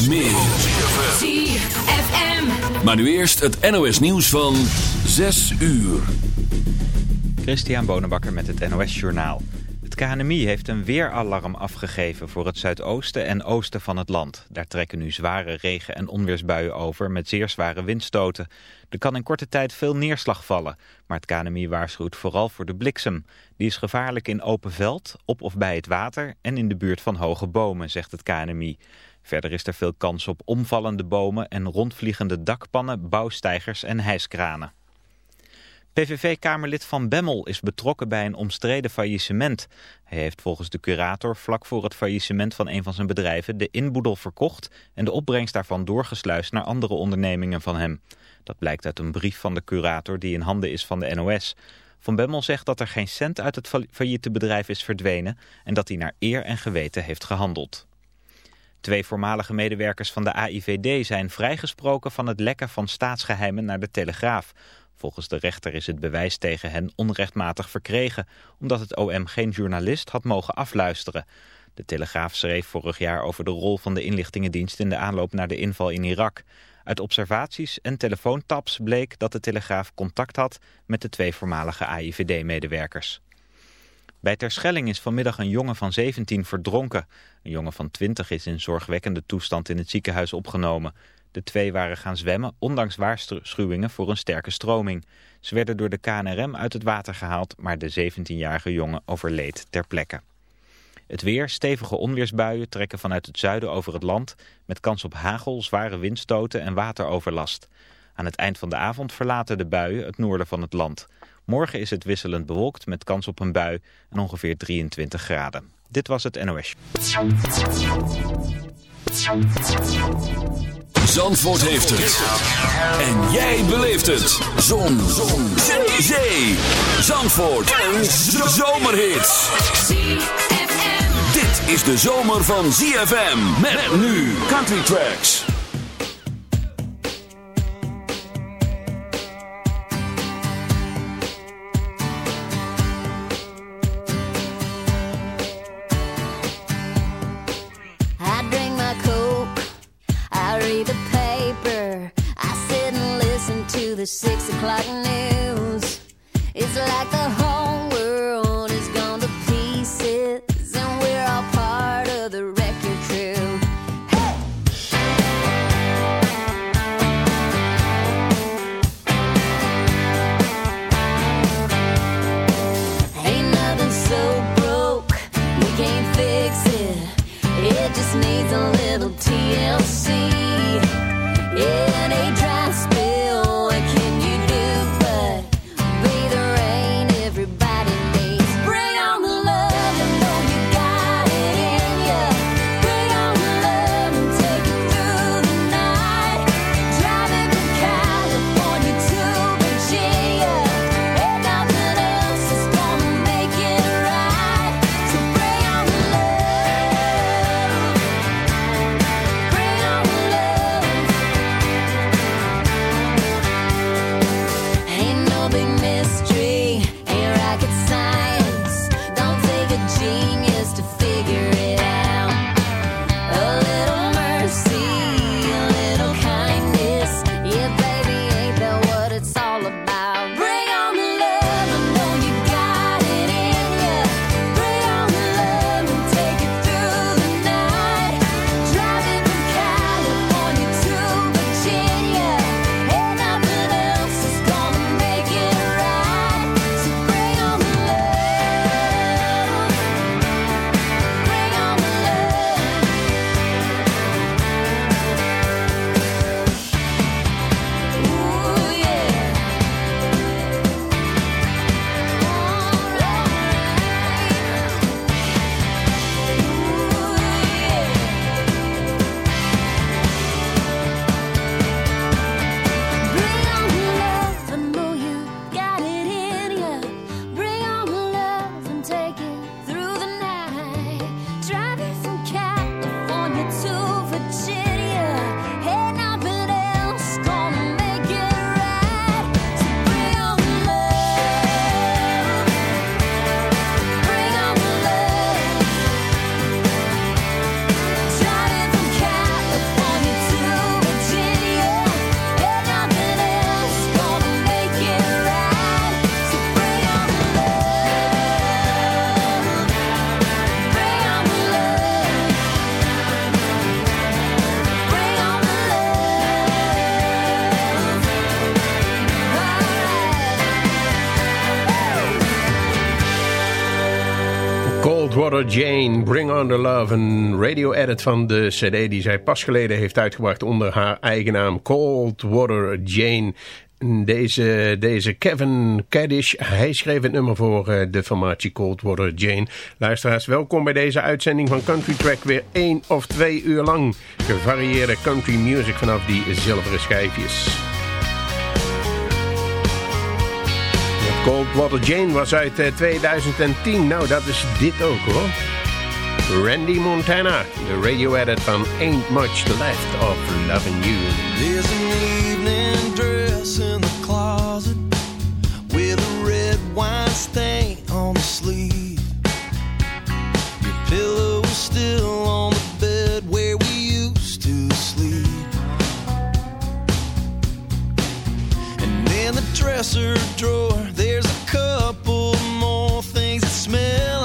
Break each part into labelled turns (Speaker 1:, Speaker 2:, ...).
Speaker 1: Straks meer.
Speaker 2: ZFM.
Speaker 1: Maar nu eerst het NOS nieuws van 6 uur.
Speaker 3: Christian Bonenbakker met het NOS Journaal. Het KNMI heeft een weeralarm afgegeven voor het zuidoosten en oosten van het land. Daar trekken nu zware regen- en onweersbuien over met zeer zware windstoten. Er kan in korte tijd veel neerslag vallen, maar het KNMI waarschuwt vooral voor de bliksem. Die is gevaarlijk in open veld, op of bij het water en in de buurt van hoge bomen, zegt het KNMI. Verder is er veel kans op omvallende bomen en rondvliegende dakpannen, bouwsteigers en hijskranen. PVV-kamerlid Van Bemmel is betrokken bij een omstreden faillissement. Hij heeft volgens de curator vlak voor het faillissement van een van zijn bedrijven de inboedel verkocht en de opbrengst daarvan doorgesluist naar andere ondernemingen van hem. Dat blijkt uit een brief van de curator die in handen is van de NOS. Van Bemmel zegt dat er geen cent uit het failliete bedrijf is verdwenen en dat hij naar eer en geweten heeft gehandeld. Twee voormalige medewerkers van de AIVD zijn vrijgesproken van het lekken van staatsgeheimen naar de Telegraaf. Volgens de rechter is het bewijs tegen hen onrechtmatig verkregen, omdat het OM geen journalist had mogen afluisteren. De Telegraaf schreef vorig jaar over de rol van de inlichtingendienst in de aanloop naar de inval in Irak. Uit observaties en telefoontaps bleek dat de Telegraaf contact had met de twee voormalige AIVD-medewerkers. Bij Terschelling is vanmiddag een jongen van 17 verdronken. Een jongen van 20 is in zorgwekkende toestand in het ziekenhuis opgenomen. De twee waren gaan zwemmen, ondanks waarschuwingen voor een sterke stroming. Ze werden door de KNRM uit het water gehaald, maar de 17-jarige jongen overleed ter plekke. Het weer, stevige onweersbuien trekken vanuit het zuiden over het land... met kans op hagel, zware windstoten en wateroverlast. Aan het eind van de avond verlaten de buien het noorden van het land. Morgen is het wisselend bewolkt met kans op een bui en ongeveer 23 graden. Dit was het NOS.
Speaker 1: Zandvoort heeft het. En jij beleeft het. Zon. Zon. Zee. Zandvoort. Een zomerhit. Dit is de zomer van ZFM. Met nu Country Tracks.
Speaker 4: Love.
Speaker 2: Een radio-edit van de cd die zij pas geleden heeft uitgebracht onder haar eigen naam Coldwater Jane. Deze, deze Kevin Kaddish, hij schreef het nummer voor eh, de formatie Coldwater Jane. Luisteraars, welkom bij deze uitzending van Country Track. Weer één of twee uur lang gevarieerde country music vanaf die zilveren schijfjes. Coldwater Jane was uit eh, 2010. Nou, dat is dit ook hoor. Randy Montana, de radio edit van Ain't Much Left of Loving You.
Speaker 5: There's an evening dress in the closet with a red wine stain on the sleeve. Your pillow is still on the bed where we used to sleep. And in the dresser drawer, there's a couple more things that smell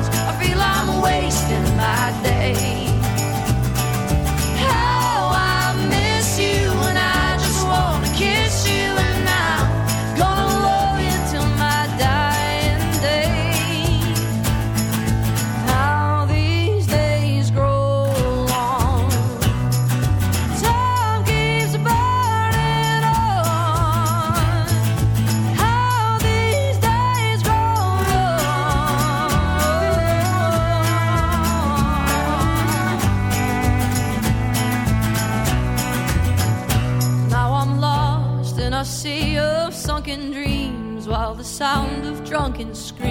Speaker 6: sound of drunken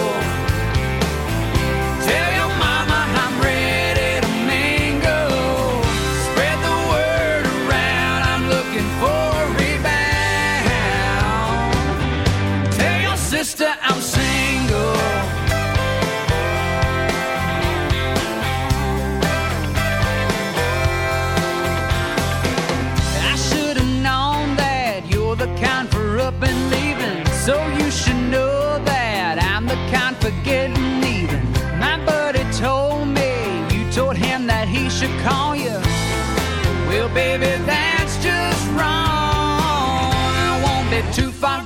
Speaker 7: Getting even. My buddy told me you told him that he should call you. Well, baby, that's just wrong. I won't be too far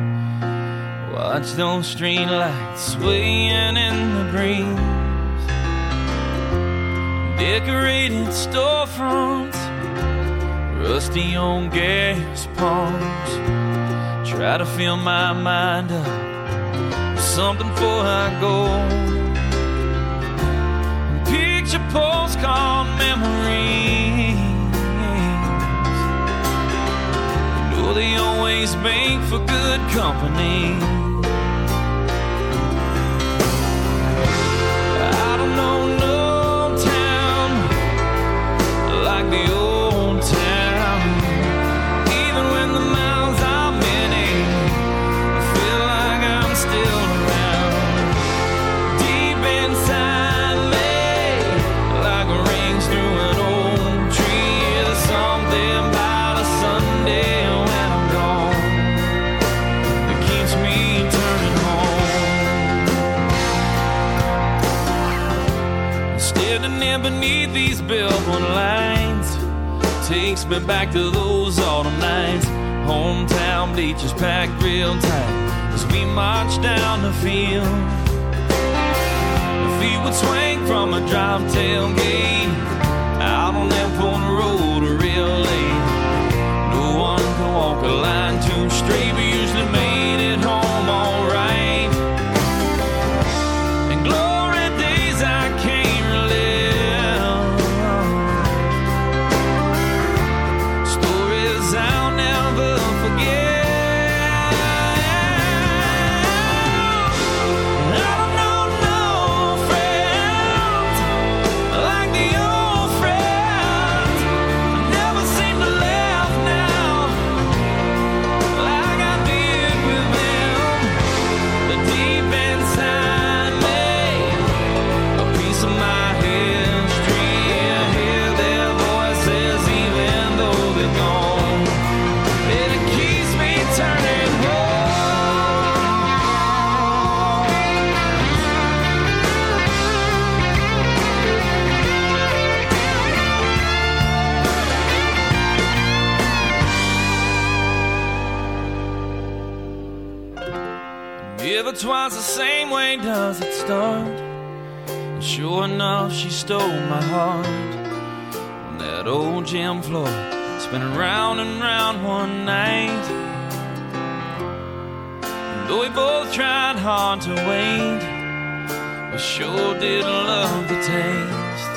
Speaker 8: Watch those street lights swaying in the breeze. Decorated storefronts, rusty old gas pumps. Try to fill my mind up with something before I go picture postcard memories. Know they always make for good company. Bleachers packed real tight as we march down the field. The feet would swing from a drop tailgate does it start. And sure enough, she stole my heart on that old gym floor, spinning round and round one night. And though we both tried hard to wait, we sure did love the taste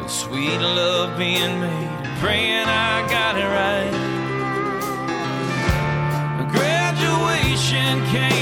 Speaker 8: of sweet love being made. Praying I got it right. Graduation came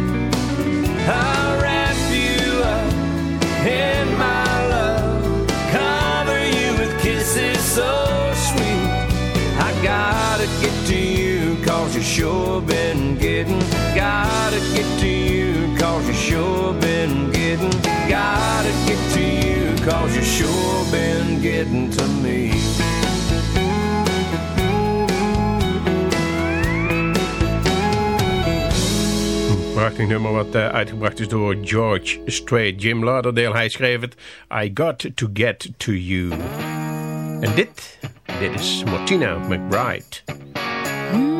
Speaker 9: try to get to you, cause you sure been getting to me.
Speaker 1: Prachtig nummer wat eh, uitgebracht is door George Strait. Jim Lauderdale, hij schreef het I Got To Get To You. En dit, dit is Martina McBride. Mm,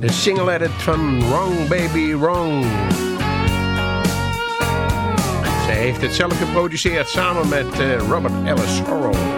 Speaker 1: the single-headed from Wrong Baby Wrong. Hij heeft het zelf geproduceerd samen met eh, Robert Ellis Horrell.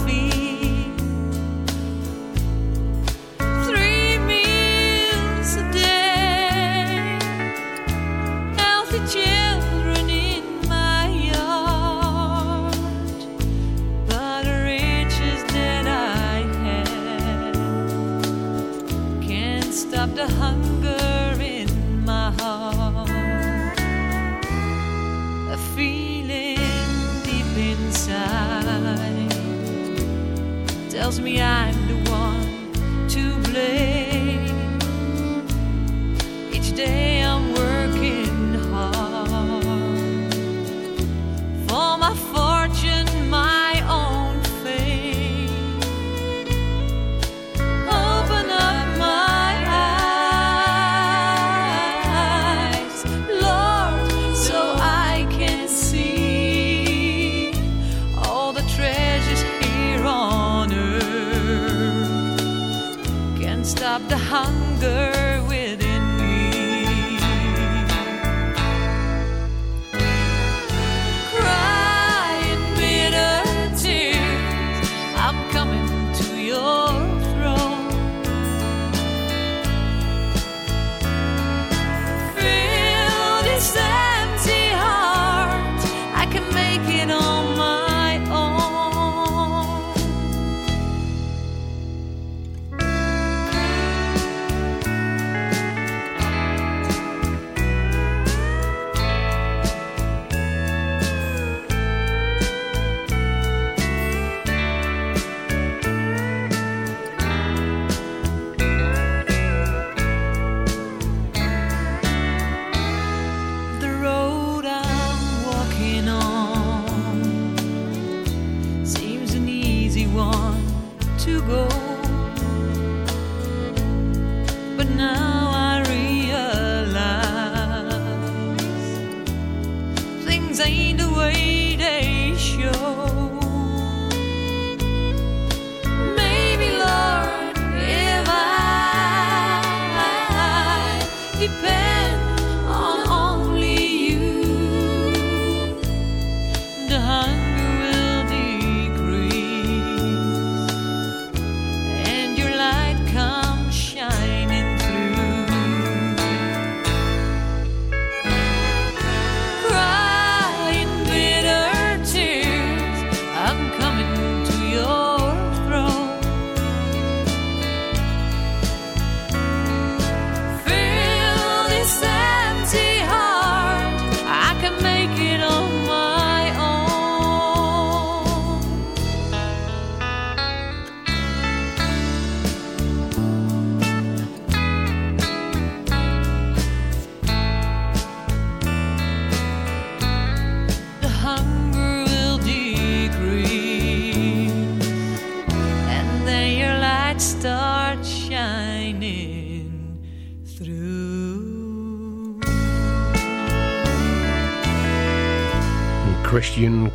Speaker 6: inside tells me I'm the one to blame. Hunger I depend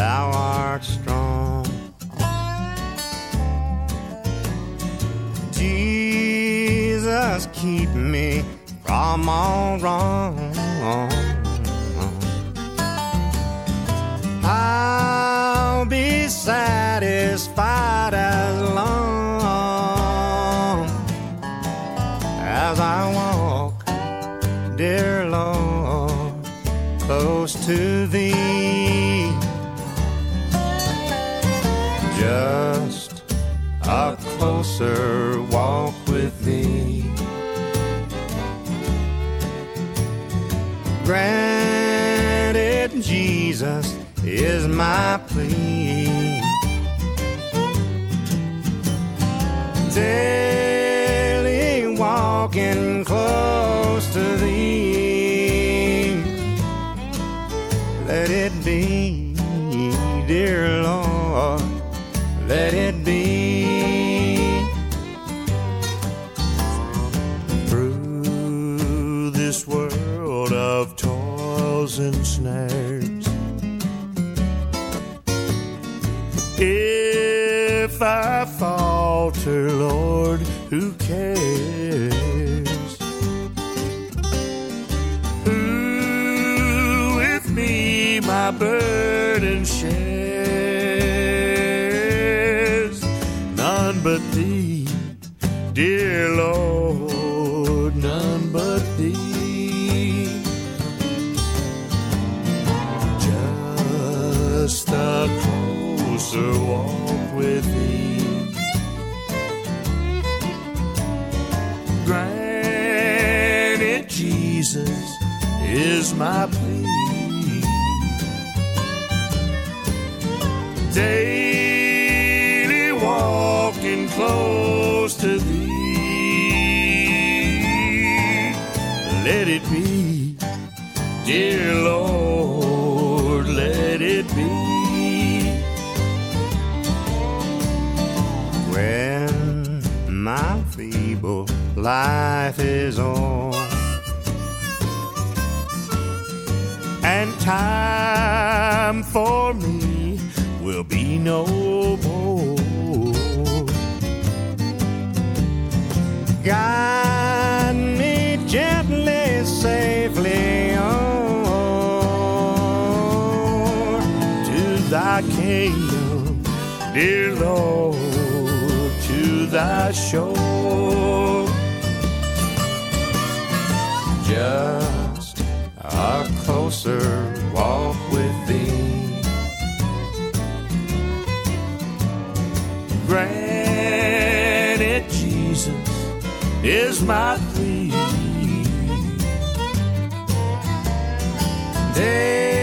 Speaker 10: thou art strong. Jesus, keep me from all wrong. Let it be, dear Lord, let it be. When my feeble life is o'er and time for me will be no kingdom, dear Lord, to thy shore. Just a closer walk with thee. Granted, Jesus is my plea. Daily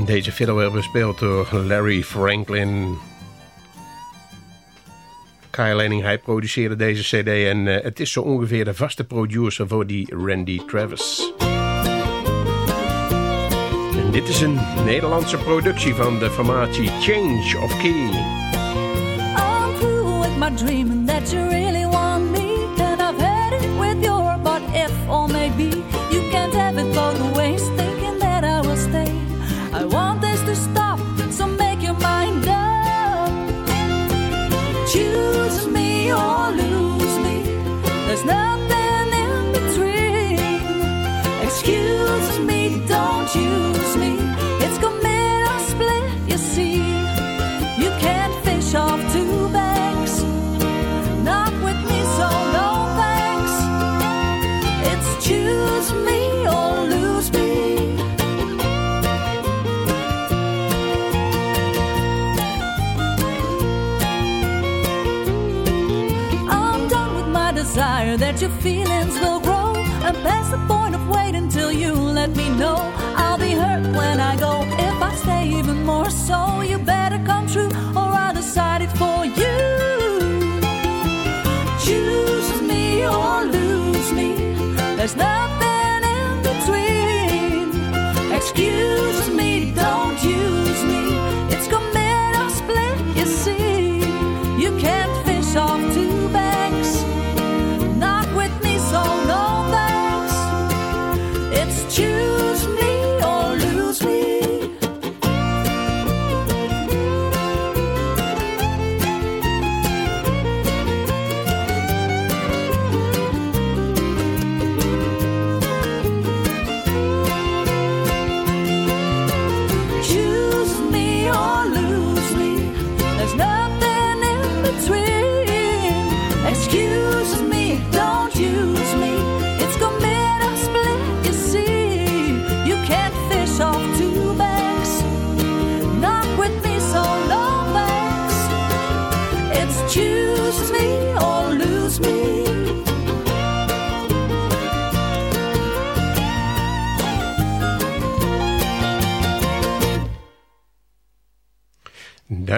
Speaker 2: Deze fiddle werd bespeeld door Larry Franklin. Kyle Lanning, hij produceerde deze cd en eh, het is zo ongeveer de vaste producer voor die Randy Travis. En dit is een Nederlandse productie van de formatie Change of Key.
Speaker 11: I'm through with my dreaming that you really want me. And I've had it with your but if or maybe.
Speaker 2: know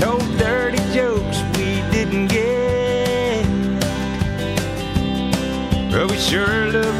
Speaker 8: told dirty jokes we didn't get. But we sure looked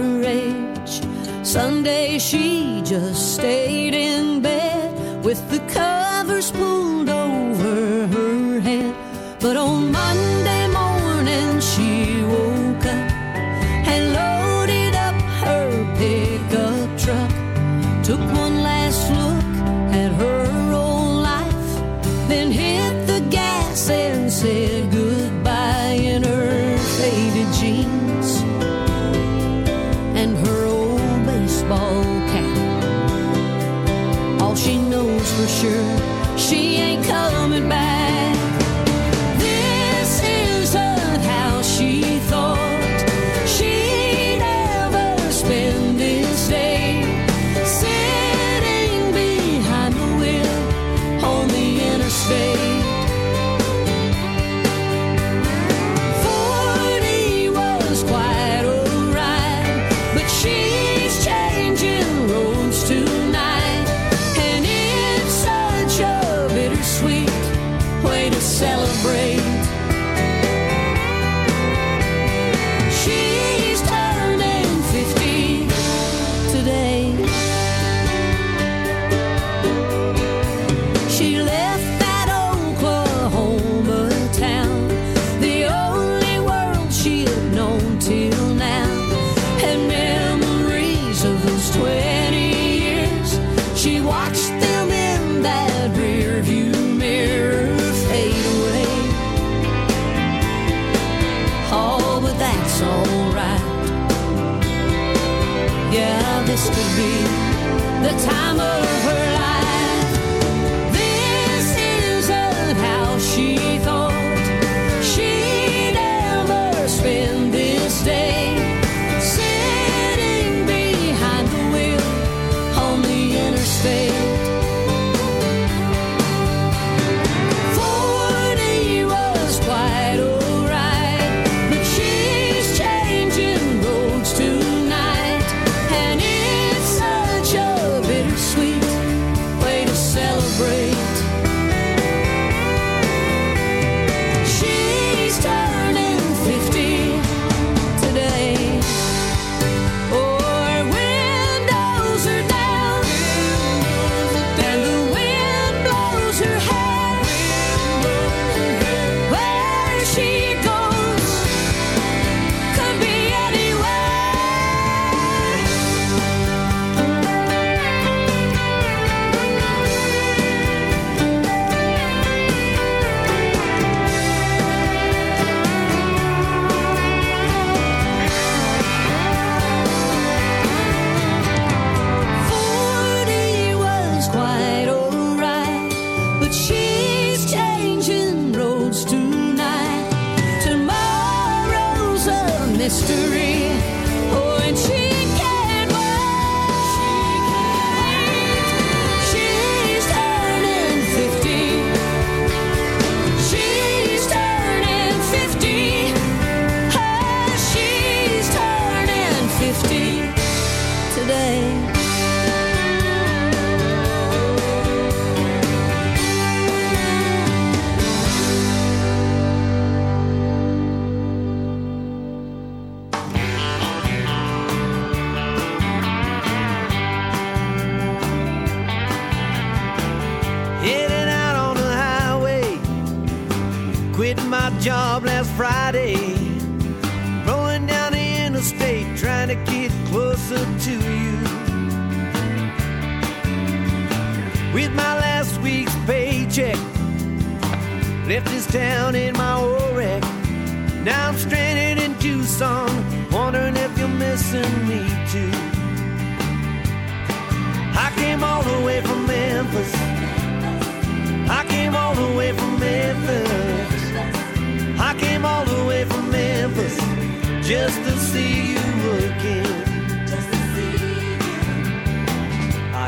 Speaker 11: Sunday she just stayed in bed with the covers pulled over her head. But on Monday to
Speaker 5: get closer to you. With my last week's paycheck, left this town in my old wreck. Now I'm stranded in Tucson, wondering if you're missing me too. I came all the way from Memphis. I came all the way from Memphis. I came all the way from Memphis just to see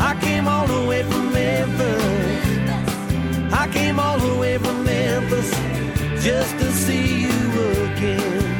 Speaker 5: I came all the way from Memphis. I came all the way from Memphis just to see you again.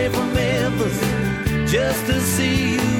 Speaker 5: I came all the way from Memphis just to see you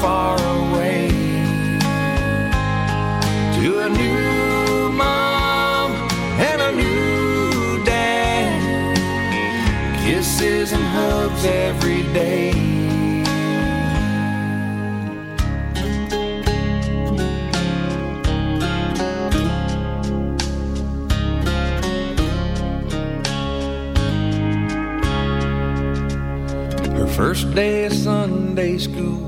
Speaker 9: far away to a new mom and a new dad. Kisses and hugs every day. Her first day of Sunday school,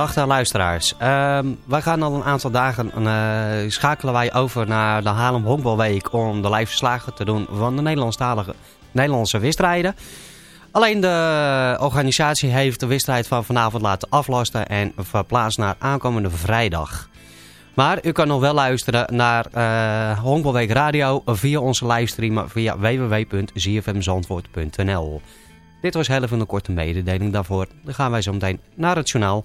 Speaker 12: Geachte luisteraars, ehm, wij gaan al een aantal dagen eh, schakelen wij over naar de Haarlem Honkbalweek om de live verslagen te doen van de Nederlandstalige Nederlandse wedstrijden. Alleen de organisatie heeft de wedstrijd van vanavond laten aflasten en verplaatst naar aankomende vrijdag. Maar u kan nog wel luisteren naar eh Honkbalweek Radio via onze livestream via www.zfmzandvoort.nl. Dit was heel even een korte mededeling daarvoor. Dan gaan wij zo meteen naar het journaal.